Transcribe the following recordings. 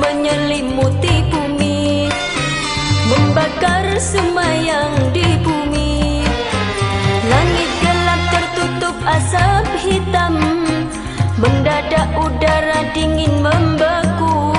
menyelimuti bumi Membakar semayang di bumi. Langit gelap tertutup asap hitam Mendadak udara dingin membeku.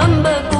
remember